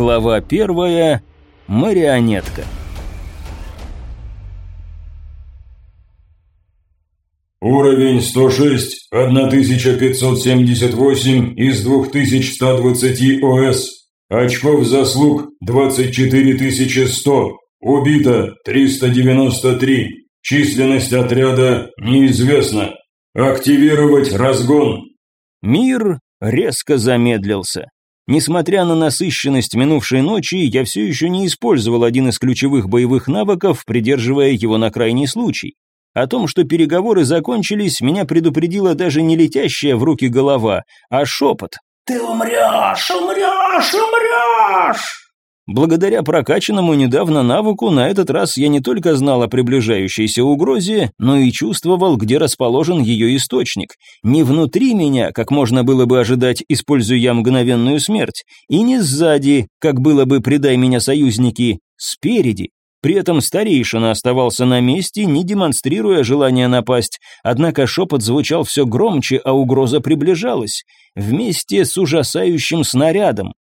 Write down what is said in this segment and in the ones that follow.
Глава первая. Марионетка. Уровень 106, 1578 из 2120 ОС. Очков заслуг 24100. Убито 393. Численность отряда неизвестна. Активировать разгон. Мир резко замедлился. Несмотря на насыщенность минувшей ночи, я все еще не использовал один из ключевых боевых навыков, придерживая его на крайний случай. О том, что переговоры закончились, меня предупредила даже не летящая в руки голова, а шепот. «Ты умрешь, умрешь, умрешь!» Благодаря прокачанному недавно навыку, на этот раз я не только знал о приближающейся угрозе, но и чувствовал, где расположен ее источник. Не внутри меня, как можно было бы ожидать, используя я мгновенную смерть, и не сзади, как было бы «предай меня, союзники», спереди. При этом старейшина оставался на месте, не демонстрируя желания напасть, однако шепот звучал все громче, а угроза приближалась, вместе с ужасающим снарядом.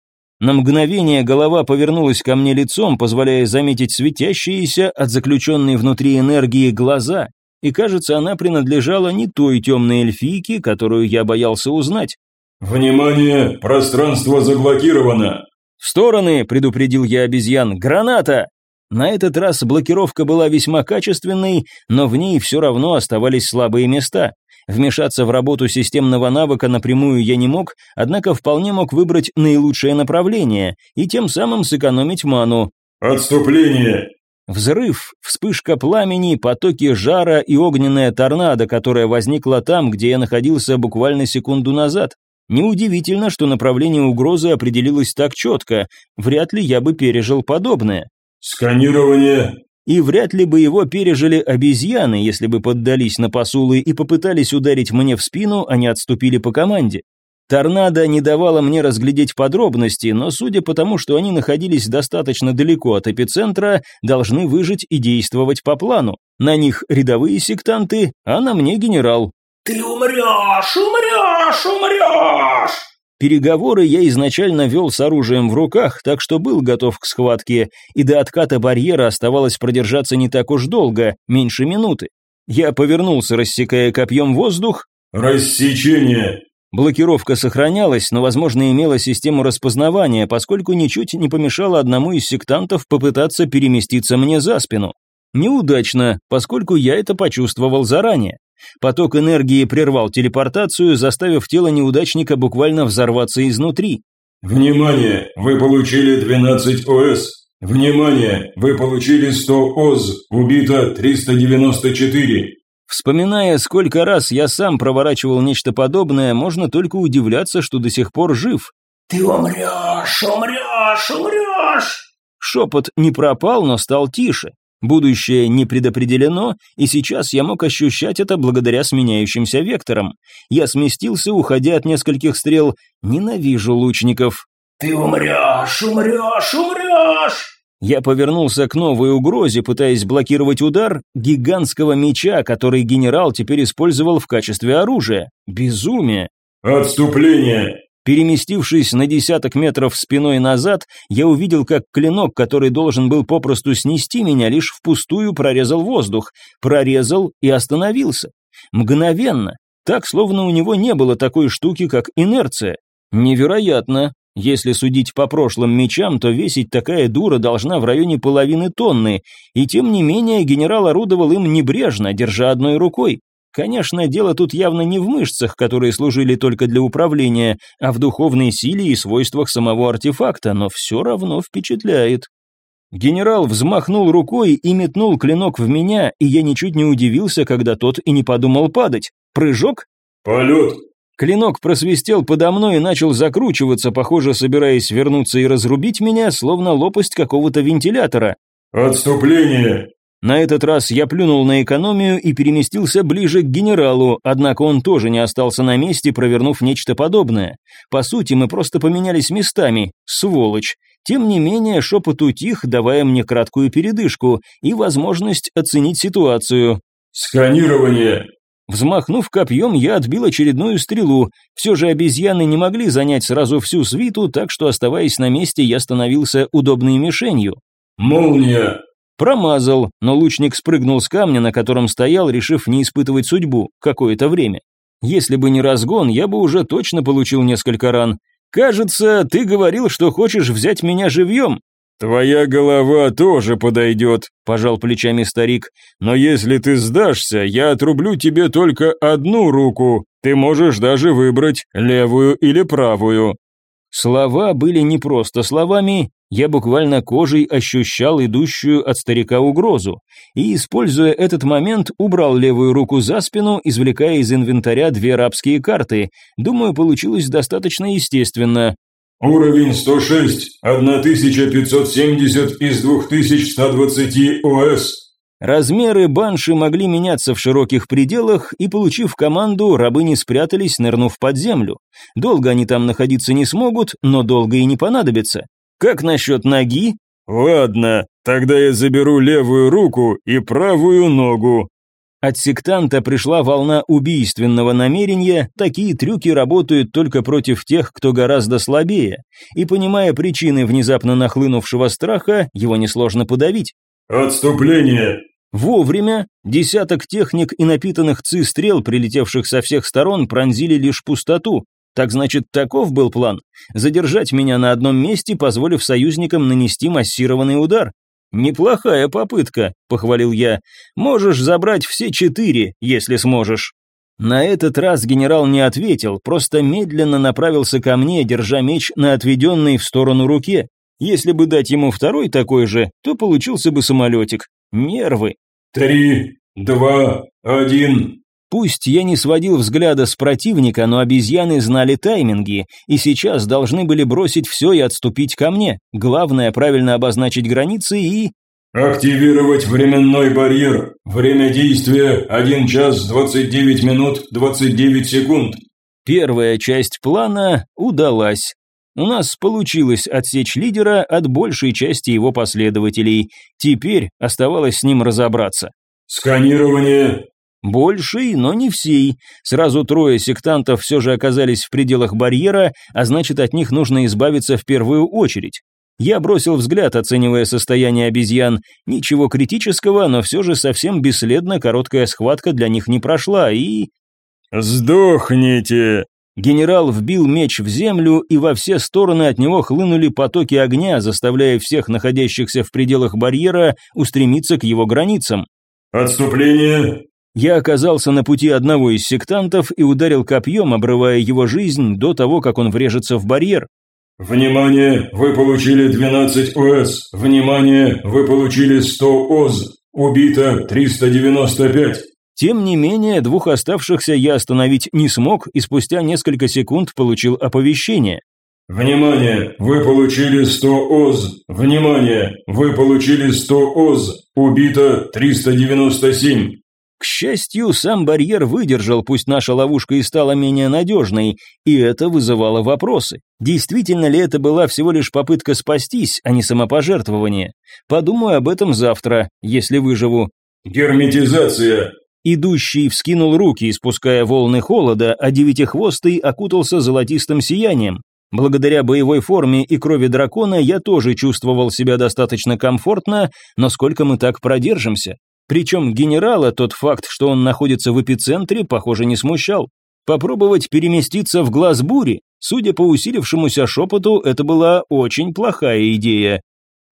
На мгновение голова повернулась ко мне лицом, позволяя заметить светящиеся от заключенной внутри энергии глаза, и, кажется, она принадлежала не той темной эльфийке, которую я боялся узнать. «Внимание! Пространство заблокировано!» «В стороны!» – предупредил я обезьян. «Граната!» На этот раз блокировка была весьма качественной, но в ней все равно оставались слабые места. Вмешаться в работу системного навыка напрямую я не мог, однако вполне мог выбрать наилучшее направление и тем самым сэкономить ману. «Отступление!» Взрыв, вспышка пламени, потоки жара и огненная торнадо, которая возникла там, где я находился буквально секунду назад. Неудивительно, что направление угрозы определилось так четко, вряд ли я бы пережил подобное. «Сканирование!» И вряд ли бы его пережили обезьяны, если бы поддались на посулы и попытались ударить мне в спину, а не отступили по команде. Торнадо не давало мне разглядеть подробности, но судя по тому, что они находились достаточно далеко от эпицентра, должны выжить и действовать по плану. На них рядовые сектанты, а на мне генерал. «Ты умрешь, умрешь, умрешь!» Переговоры я изначально вел с оружием в руках, так что был готов к схватке, и до отката барьера оставалось продержаться не так уж долго, меньше минуты. Я повернулся, рассекая копьем воздух. «Рассечение!» Блокировка сохранялась, но, возможно, имела систему распознавания, поскольку ничуть не помешало одному из сектантов попытаться переместиться мне за спину. Неудачно, поскольку я это почувствовал заранее. Поток энергии прервал телепортацию, заставив тело неудачника буквально взорваться изнутри. «Внимание! Вы получили 12 ОС! Внимание! Вы получили 100 ОЗ! Убито 394!» Вспоминая, сколько раз я сам проворачивал нечто подобное, можно только удивляться, что до сих пор жив. «Ты умрешь, умрешь, умрешь!» Шепот не пропал, но стал тише. Будущее не предопределено, и сейчас я мог ощущать это благодаря сменяющимся векторам. Я сместился, уходя от нескольких стрел. Ненавижу лучников. «Ты умрешь, умрешь, умрешь!» Я повернулся к новой угрозе, пытаясь блокировать удар гигантского меча, который генерал теперь использовал в качестве оружия. Безумие. «Отступление!» Переместившись на десяток метров спиной назад, я увидел, как клинок, который должен был попросту снести меня, лишь впустую прорезал воздух, прорезал и остановился. Мгновенно, так, словно у него не было такой штуки, как инерция. Невероятно. Если судить по прошлым мечам, то весить такая дура должна в районе половины тонны, и тем не менее генерал орудовал им небрежно, держа одной рукой. Конечно, дело тут явно не в мышцах, которые служили только для управления, а в духовной силе и свойствах самого артефакта, но все равно впечатляет. Генерал взмахнул рукой и метнул клинок в меня, и я ничуть не удивился, когда тот и не подумал падать. Прыжок? Полет. Клинок просвистел подо мной и начал закручиваться, похоже, собираясь вернуться и разрубить меня, словно лопасть какого-то вентилятора. «Отступление!» На этот раз я плюнул на экономию и переместился ближе к генералу, однако он тоже не остался на месте, провернув нечто подобное. По сути, мы просто поменялись местами, сволочь. Тем не менее, шепот утих, давая мне краткую передышку и возможность оценить ситуацию. «Сканирование!» Взмахнув копьем, я отбил очередную стрелу. Все же обезьяны не могли занять сразу всю свиту, так что, оставаясь на месте, я становился удобной мишенью. «Молния!» Промазал, но лучник спрыгнул с камня, на котором стоял, решив не испытывать судьбу какое-то время. Если бы не разгон, я бы уже точно получил несколько ран. «Кажется, ты говорил, что хочешь взять меня живьем». «Твоя голова тоже подойдет», – пожал плечами старик. «Но если ты сдашься, я отрублю тебе только одну руку. Ты можешь даже выбрать левую или правую». Слова были не просто словами, я буквально кожей ощущал идущую от старика угрозу, и, используя этот момент, убрал левую руку за спину, извлекая из инвентаря две рабские карты. Думаю, получилось достаточно естественно. Уровень 106, 1570 из 2120 ОС. Размеры банши могли меняться в широких пределах, и, получив команду, рабы не спрятались, нырнув под землю. Долго они там находиться не смогут, но долго и не понадобится. Как насчет ноги? Ладно, тогда я заберу левую руку и правую ногу. От сектанта пришла волна убийственного намерения, такие трюки работают только против тех, кто гораздо слабее, и понимая причины внезапно нахлынувшего страха, его несложно подавить. «Отступление!» Вовремя десяток техник и напитанных ци стрел, прилетевших со всех сторон, пронзили лишь пустоту, так значит, таков был план? Задержать меня на одном месте, позволив союзникам нанести массированный удар? Неплохая попытка, похвалил я. Можешь забрать все четыре, если сможешь. На этот раз генерал не ответил, просто медленно направился ко мне, держа меч на отведенной в сторону руке. Если бы дать ему второй такой же, то получился бы самолетик. Нервы. «Три, два, один, Пусть я не сводил взгляда с противника, но обезьяны знали тайминги, и сейчас должны были бросить все и отступить ко мне. Главное правильно обозначить границы и... «Активировать временной барьер. Время действия 1 час 29 минут 29 секунд». Первая часть плана удалась. У нас получилось отсечь лидера от большей части его последователей. Теперь оставалось с ним разобраться. «Сканирование Больший, но не всей. Сразу трое сектантов все же оказались в пределах барьера, а значит от них нужно избавиться в первую очередь. Я бросил взгляд, оценивая состояние обезьян. Ничего критического, но все же совсем бесследно короткая схватка для них не прошла, и... «Сдохните!» Генерал вбил меч в землю, и во все стороны от него хлынули потоки огня, заставляя всех находящихся в пределах барьера устремиться к его границам. «Отступление! Я оказался на пути одного из сектантов и ударил копьем, обрывая его жизнь до того, как он врежется в барьер. «Внимание! Вы получили 12 ОС! Внимание! Вы получили 100 ОЗ! Убито 395!» Тем не менее, двух оставшихся я остановить не смог и спустя несколько секунд получил оповещение. «Внимание! Вы получили 100 ОЗ! Внимание! Вы получили 100 ОЗ! Убито 397!» К счастью, сам барьер выдержал, пусть наша ловушка и стала менее надежной, и это вызывало вопросы. Действительно ли это была всего лишь попытка спастись, а не самопожертвование? Подумаю об этом завтра, если выживу. «Герметизация!» Идущий вскинул руки, испуская волны холода, а девятихвостый окутался золотистым сиянием. Благодаря боевой форме и крови дракона я тоже чувствовал себя достаточно комфортно, но сколько мы так продержимся? Причем генерала тот факт, что он находится в эпицентре, похоже, не смущал. Попробовать переместиться в глаз бури, судя по усилившемуся шепоту, это была очень плохая идея.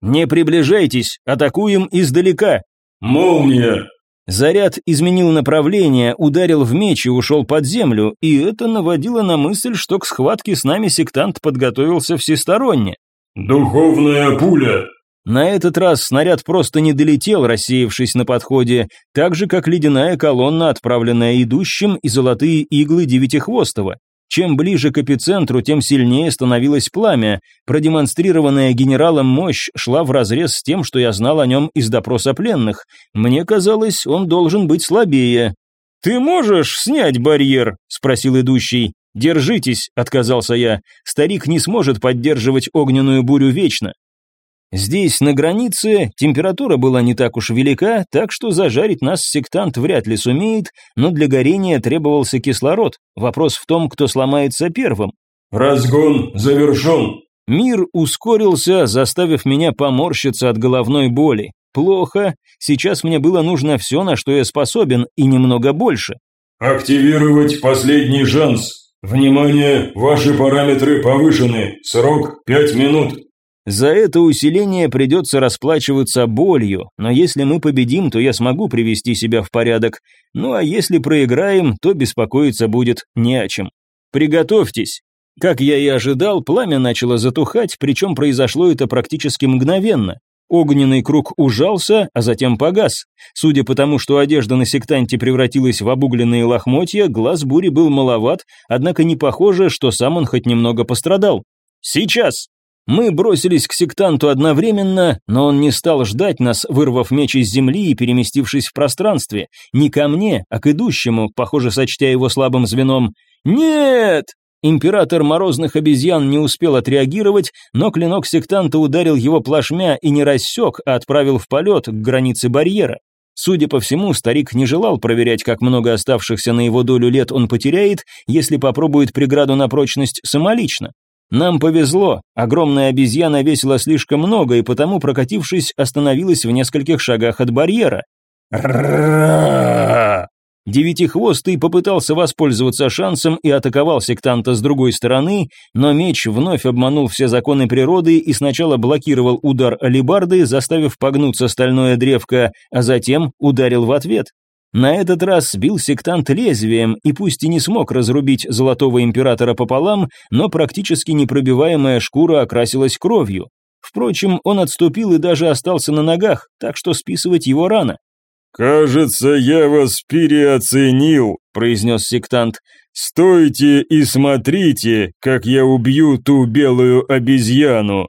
«Не приближайтесь, атакуем издалека!» «Молния!» Заряд изменил направление, ударил в меч и ушел под землю, и это наводило на мысль, что к схватке с нами сектант подготовился всесторонне. «Духовная пуля!» На этот раз снаряд просто не долетел, рассеявшись на подходе, так же, как ледяная колонна, отправленная идущим, и золотые иглы Девятихвостого. Чем ближе к эпицентру, тем сильнее становилось пламя. Продемонстрированная генералом мощь шла вразрез с тем, что я знал о нем из допроса пленных. Мне казалось, он должен быть слабее. «Ты можешь снять барьер?» – спросил идущий. «Держитесь», – отказался я. «Старик не сможет поддерживать огненную бурю вечно». Здесь, на границе, температура была не так уж велика, так что зажарить нас сектант вряд ли сумеет, но для горения требовался кислород. Вопрос в том, кто сломается первым. «Разгон завершен!» Мир ускорился, заставив меня поморщиться от головной боли. Плохо, сейчас мне было нужно все, на что я способен, и немного больше. «Активировать последний шанс. Внимание, ваши параметры повышены. Срок пять минут». За это усиление придется расплачиваться болью, но если мы победим, то я смогу привести себя в порядок. Ну а если проиграем, то беспокоиться будет не о чем. Приготовьтесь. Как я и ожидал, пламя начало затухать, причем произошло это практически мгновенно. Огненный круг ужался, а затем погас. Судя по тому, что одежда на сектанте превратилась в обугленные лохмотья, глаз бури был маловат, однако не похоже, что сам он хоть немного пострадал. «Сейчас!» Мы бросились к сектанту одновременно, но он не стал ждать нас, вырвав меч из земли и переместившись в пространстве. Не ко мне, а к идущему, похоже, сочтя его слабым звеном. «Нет!» Император морозных обезьян не успел отреагировать, но клинок сектанта ударил его плашмя и не рассек, а отправил в полет к границе барьера. Судя по всему, старик не желал проверять, как много оставшихся на его долю лет он потеряет, если попробует преграду на прочность самолично. Нам повезло, огромная обезьяна весила слишком много и потому, прокатившись, остановилась в нескольких шагах от барьера. Девятихвостый попытался воспользоваться шансом и атаковал сектанта с другой стороны, но меч вновь обманул все законы природы и сначала блокировал удар алибарды, заставив погнуться стальное древко, а затем ударил в ответ. На этот раз бил сектант лезвием, и пусть и не смог разрубить золотого императора пополам, но практически непробиваемая шкура окрасилась кровью. Впрочем, он отступил и даже остался на ногах, так что списывать его рано. «Кажется, я вас переоценил», – произнес сектант. «Стойте и смотрите, как я убью ту белую обезьяну».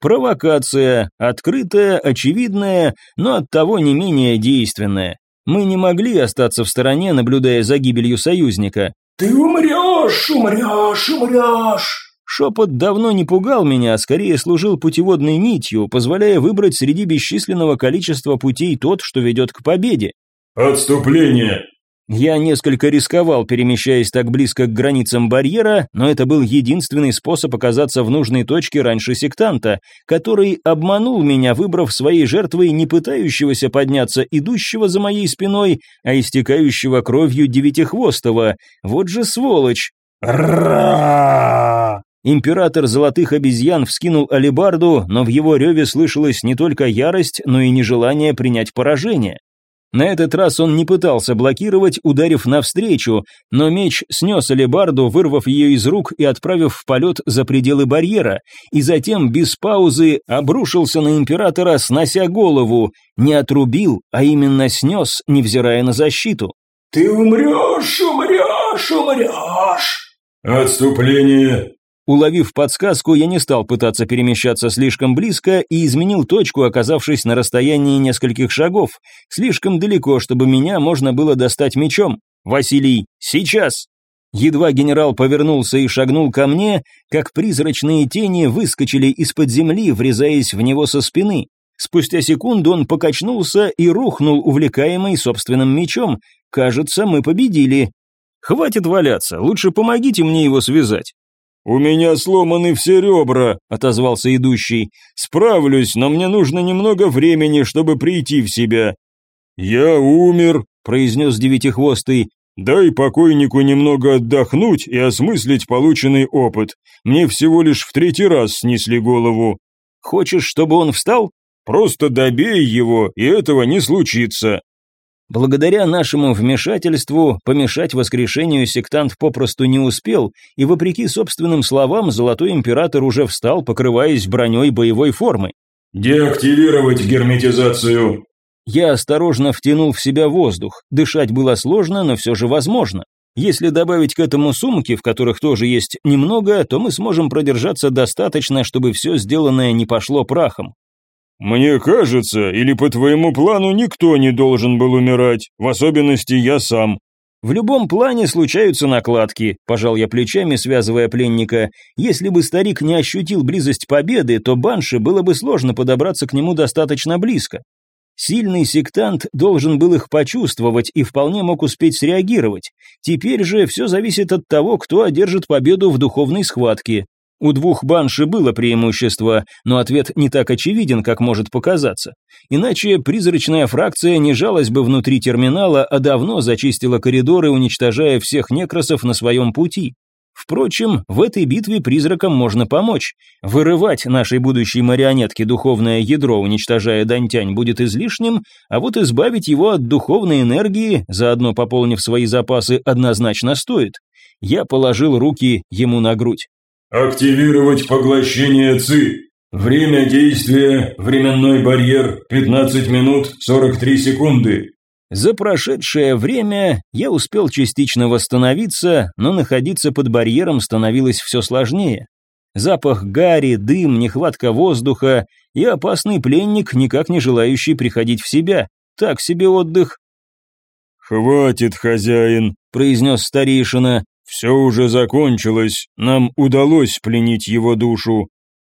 Провокация, открытая, очевидная, но оттого не менее действенная. Мы не могли остаться в стороне, наблюдая за гибелью союзника. «Ты умрешь, умрешь, умрешь!» Шепот давно не пугал меня, а скорее служил путеводной нитью, позволяя выбрать среди бесчисленного количества путей тот, что ведет к победе. «Отступление!» Я несколько рисковал, перемещаясь так близко к границам барьера, но это был единственный способ оказаться в нужной точке раньше сектанта, который обманул меня, выбрав своей жертвой не пытающегося подняться идущего за моей спиной, а истекающего кровью девятихвостого. Вот же сволочь! Ра! Император золотых обезьян вскинул алебарду, но в его реве слышалась не только ярость, но и нежелание принять поражение. На этот раз он не пытался блокировать, ударив навстречу, но меч снес алебарду, вырвав ее из рук и отправив в полет за пределы барьера, и затем без паузы обрушился на императора, снося голову, не отрубил, а именно снес, невзирая на защиту. «Ты умрешь, умрешь, умрешь!» «Отступление!» Уловив подсказку, я не стал пытаться перемещаться слишком близко и изменил точку, оказавшись на расстоянии нескольких шагов, слишком далеко, чтобы меня можно было достать мечом. «Василий, сейчас!» Едва генерал повернулся и шагнул ко мне, как призрачные тени выскочили из-под земли, врезаясь в него со спины. Спустя секунду он покачнулся и рухнул, увлекаемый собственным мечом. Кажется, мы победили. Хватит валяться, лучше помогите мне его связать. «У меня сломаны все ребра», — отозвался идущий. «Справлюсь, но мне нужно немного времени, чтобы прийти в себя». «Я умер», — произнес девятихвостый. «Дай покойнику немного отдохнуть и осмыслить полученный опыт. Мне всего лишь в третий раз снесли голову». «Хочешь, чтобы он встал?» «Просто добей его, и этого не случится». Благодаря нашему вмешательству помешать воскрешению сектант попросту не успел, и вопреки собственным словам Золотой Император уже встал, покрываясь броней боевой формы. «Деактивировать герметизацию!» Я осторожно втянул в себя воздух. Дышать было сложно, но все же возможно. Если добавить к этому сумки, в которых тоже есть немного, то мы сможем продержаться достаточно, чтобы все сделанное не пошло прахом. «Мне кажется, или по твоему плану никто не должен был умирать, в особенности я сам». В любом плане случаются накладки, пожал я плечами, связывая пленника. Если бы старик не ощутил близость победы, то Банши было бы сложно подобраться к нему достаточно близко. Сильный сектант должен был их почувствовать и вполне мог успеть среагировать. Теперь же все зависит от того, кто одержит победу в духовной схватке. У двух банши было преимущество, но ответ не так очевиден, как может показаться. Иначе призрачная фракция не жалась бы внутри терминала, а давно зачистила коридоры, уничтожая всех некросов на своем пути. Впрочем, в этой битве призракам можно помочь. Вырывать нашей будущей марионетке духовное ядро, уничтожая Дантянь, будет излишним, а вот избавить его от духовной энергии, заодно пополнив свои запасы, однозначно стоит. Я положил руки ему на грудь. Активировать поглощение ЦИ. Время действия, временной барьер, 15 минут 43 секунды. За прошедшее время я успел частично восстановиться, но находиться под барьером становилось все сложнее. Запах гари, дым, нехватка воздуха и опасный пленник, никак не желающий приходить в себя. Так себе отдых. «Хватит, хозяин», — произнес старейшина. «Все уже закончилось, нам удалось пленить его душу».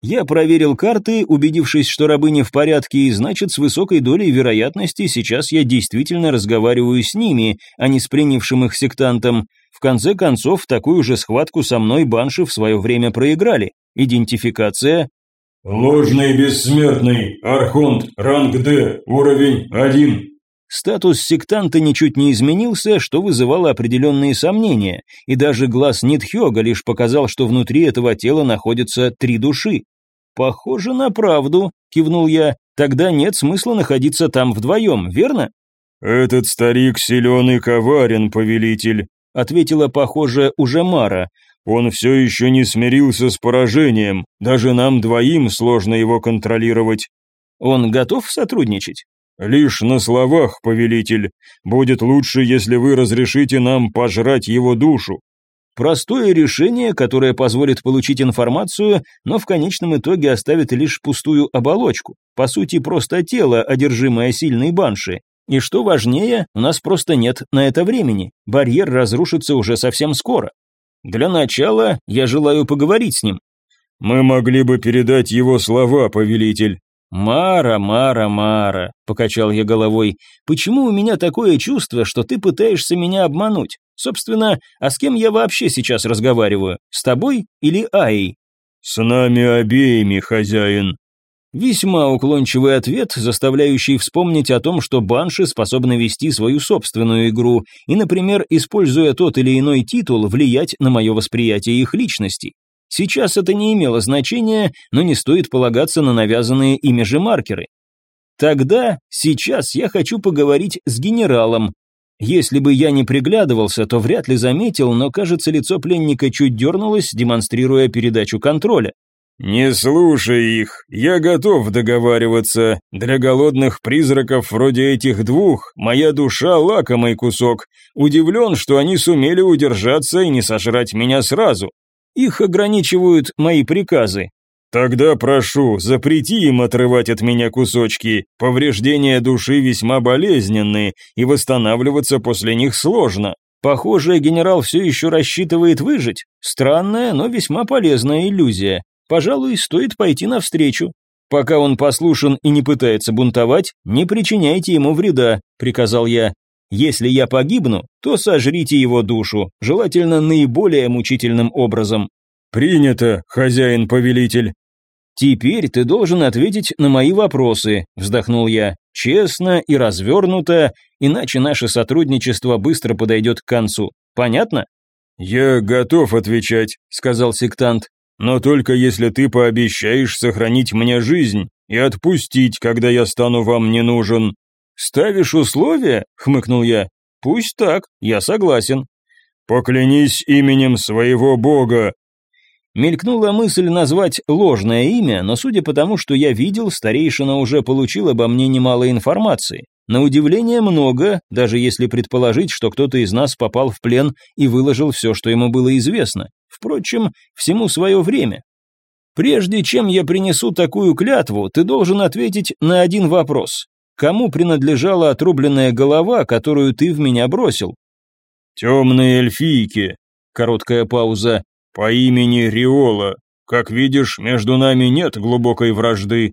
Я проверил карты, убедившись, что рабы не в порядке, и значит, с высокой долей вероятности сейчас я действительно разговариваю с ними, а не с пленившим их сектантом. В конце концов, такую же схватку со мной банши в свое время проиграли. Идентификация. Ложный бессмертный, Архонт, ранг Д, уровень 1. Статус сектанта ничуть не изменился, что вызывало определенные сомнения, и даже глаз Нитхёга лишь показал, что внутри этого тела находятся три души. «Похоже на правду», — кивнул я, — «тогда нет смысла находиться там вдвоем, верно?» «Этот старик силен и коварен, повелитель», — ответила, похоже, уже Мара. «Он все еще не смирился с поражением, даже нам двоим сложно его контролировать». «Он готов сотрудничать?» «Лишь на словах, повелитель. Будет лучше, если вы разрешите нам пожрать его душу». Простое решение, которое позволит получить информацию, но в конечном итоге оставит лишь пустую оболочку. По сути, просто тело, одержимое сильной банши. И что важнее, у нас просто нет на это времени. Барьер разрушится уже совсем скоро. Для начала я желаю поговорить с ним. Мы могли бы передать его слова, повелитель. «Мара, Мара, Мара», — покачал я головой, — «почему у меня такое чувство, что ты пытаешься меня обмануть? Собственно, а с кем я вообще сейчас разговариваю? С тобой или Аей?» «С нами обеими, хозяин». Весьма уклончивый ответ, заставляющий вспомнить о том, что банши способны вести свою собственную игру и, например, используя тот или иной титул, влиять на мое восприятие их личности. Сейчас это не имело значения, но не стоит полагаться на навязанные ими же маркеры. Тогда, сейчас я хочу поговорить с генералом. Если бы я не приглядывался, то вряд ли заметил, но, кажется, лицо пленника чуть дернулось, демонстрируя передачу контроля. «Не слушай их, я готов договариваться. Для голодных призраков вроде этих двух моя душа лакомый кусок. Удивлен, что они сумели удержаться и не сожрать меня сразу. Их ограничивают мои приказы. Тогда прошу, запрети им отрывать от меня кусочки. Повреждения души весьма болезненные, и восстанавливаться после них сложно. Похоже, генерал все еще рассчитывает выжить. Странная, но весьма полезная иллюзия. Пожалуй, стоит пойти навстречу. Пока он послушен и не пытается бунтовать, не причиняйте ему вреда, приказал я. Если я погибну, то сожрите его душу, желательно наиболее мучительным образом. Принято, хозяин-повелитель. Теперь ты должен ответить на мои вопросы, вздохнул я. Честно и развернуто, иначе наше сотрудничество быстро подойдет к концу. Понятно? Я готов отвечать, сказал сектант. Но только если ты пообещаешь сохранить мне жизнь и отпустить, когда я стану вам не нужен. «Ставишь условия?» — хмыкнул я. «Пусть так, я согласен». «Поклянись именем своего бога». Мелькнула мысль назвать ложное имя, но судя по тому, что я видел, старейшина уже получил обо мне немало информации. На удивление много, даже если предположить, что кто-то из нас попал в плен и выложил все, что ему было известно. Впрочем, всему свое время. Прежде чем я принесу такую клятву, ты должен ответить на один вопрос. Кому принадлежала отрубленная голова, которую ты в меня бросил? Темной эльфийке. Короткая пауза. По имени Риола. Как видишь, между нами нет глубокой вражды.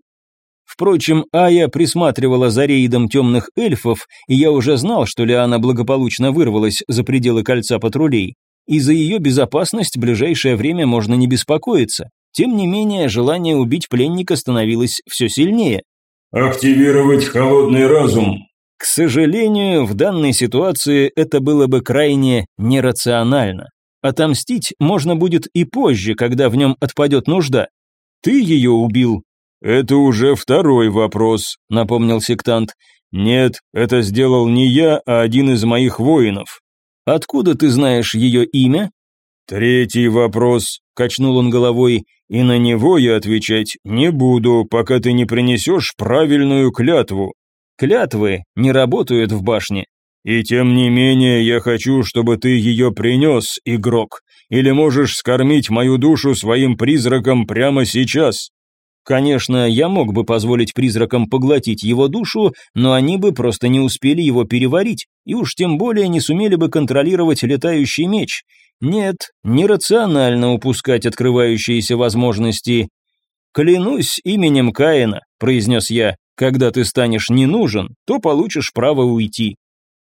Впрочем, Ая присматривала за рейдом темных эльфов, и я уже знал, что Лиана благополучно вырвалась за пределы кольца патрулей. И за ее безопасность в ближайшее время можно не беспокоиться. Тем не менее, желание убить пленника становилось все сильнее. «Активировать холодный разум». К сожалению, в данной ситуации это было бы крайне нерационально. Отомстить можно будет и позже, когда в нем отпадет нужда. Ты ее убил, «Это уже второй вопрос», — напомнил сектант. «Нет, это сделал не я, а один из моих воинов». «Откуда ты знаешь ее имя?» «Третий вопрос», — качнул он головой, «и на него я отвечать не буду, пока ты не принесешь правильную клятву». «Клятвы не работают в башне». «И тем не менее я хочу, чтобы ты ее принес, игрок, или можешь скормить мою душу своим призраком прямо сейчас». Конечно, я мог бы позволить призракам поглотить его душу, но они бы просто не успели его переварить, и уж тем более не сумели бы контролировать летающий меч. Нет, нерационально упускать открывающиеся возможности. «Клянусь именем Каина», — произнес я, — «когда ты станешь не нужен, то получишь право уйти».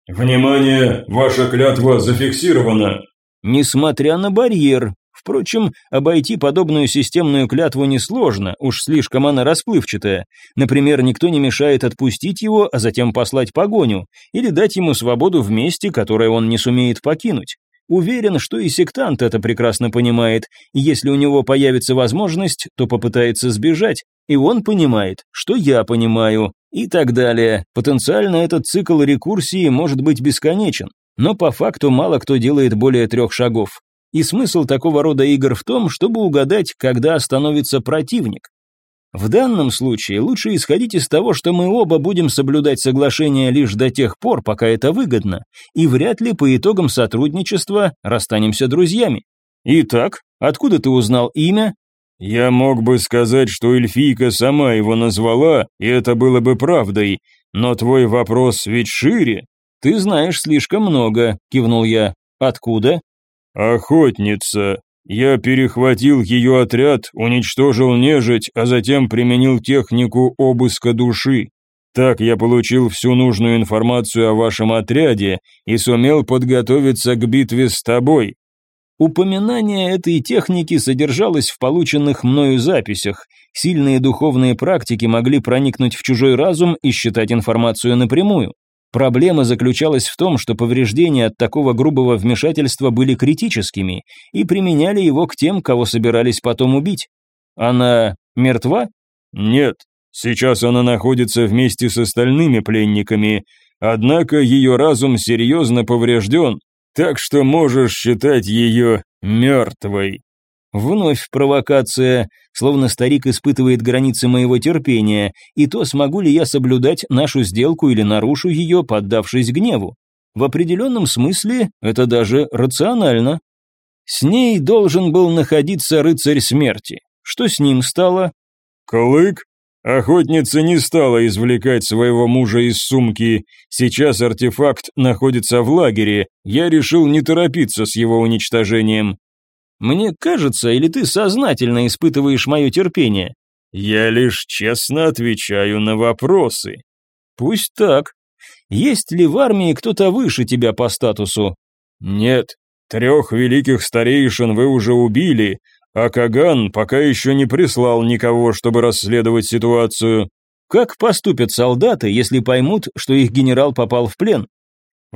«Внимание! Ваша клятва зафиксирована!» Несмотря на барьер, Впрочем, обойти подобную системную клятву несложно, уж слишком она расплывчатая. Например, никто не мешает отпустить его, а затем послать погоню, или дать ему свободу в месте, которое он не сумеет покинуть. Уверен, что и сектант это прекрасно понимает, и если у него появится возможность, то попытается сбежать, и он понимает, что я понимаю, и так далее. Потенциально этот цикл рекурсии может быть бесконечен, но по факту мало кто делает более трех шагов. И смысл такого рода игр в том, чтобы угадать, когда остановится противник. В данном случае лучше исходить из того, что мы оба будем соблюдать соглашение лишь до тех пор, пока это выгодно, и вряд ли по итогам сотрудничества расстанемся друзьями. Итак, откуда ты узнал имя? Я мог бы сказать, что эльфийка сама его назвала, и это было бы правдой, но твой вопрос ведь шире. Ты знаешь слишком много, кивнул я. Откуда? «Охотница. Я перехватил ее отряд, уничтожил нежить, а затем применил технику обыска души. Так я получил всю нужную информацию о вашем отряде и сумел подготовиться к битве с тобой». Упоминание этой техники содержалось в полученных мною записях. Сильные духовные практики могли проникнуть в чужой разум и считать информацию напрямую. Проблема заключалась в том, что повреждения от такого грубого вмешательства были критическими и применяли его к тем, кого собирались потом убить. Она мертва? Нет, сейчас она находится вместе с остальными пленниками, однако ее разум серьезно поврежден, так что можешь считать ее мертвой. Вновь провокация, словно старик испытывает границы моего терпения, и то, смогу ли я соблюдать нашу сделку или нарушу ее, поддавшись гневу. В определенном смысле это даже рационально. С ней должен был находиться рыцарь смерти. Что с ним стало? Клык? Охотница не стала извлекать своего мужа из сумки. Сейчас артефакт находится в лагере. Я решил не торопиться с его уничтожением. Мне кажется, или ты сознательно испытываешь мое терпение? Я лишь честно отвечаю на вопросы. Пусть так. Есть ли в армии кто-то выше тебя по статусу? Нет. Трех великих старейшин вы уже убили, а Каган пока еще не прислал никого, чтобы расследовать ситуацию. Как поступят солдаты, если поймут, что их генерал попал в плен?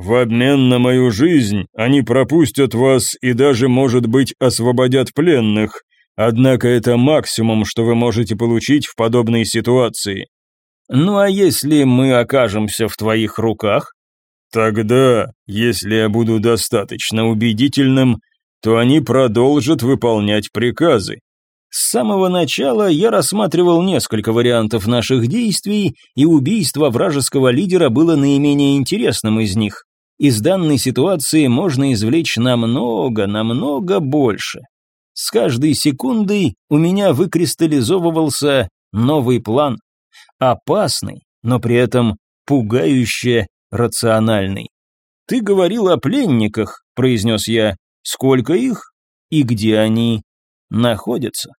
В обмен на мою жизнь они пропустят вас и даже, может быть, освободят пленных. Однако это максимум, что вы можете получить в подобной ситуации. Ну а если мы окажемся в твоих руках? Тогда, если я буду достаточно убедительным, то они продолжат выполнять приказы. С самого начала я рассматривал несколько вариантов наших действий, и убийство вражеского лидера было наименее интересным из них. Из данной ситуации можно извлечь намного, намного больше. С каждой секундой у меня выкристаллизовывался новый план. Опасный, но при этом пугающе рациональный. «Ты говорил о пленниках», — произнес я. «Сколько их и где они находятся?»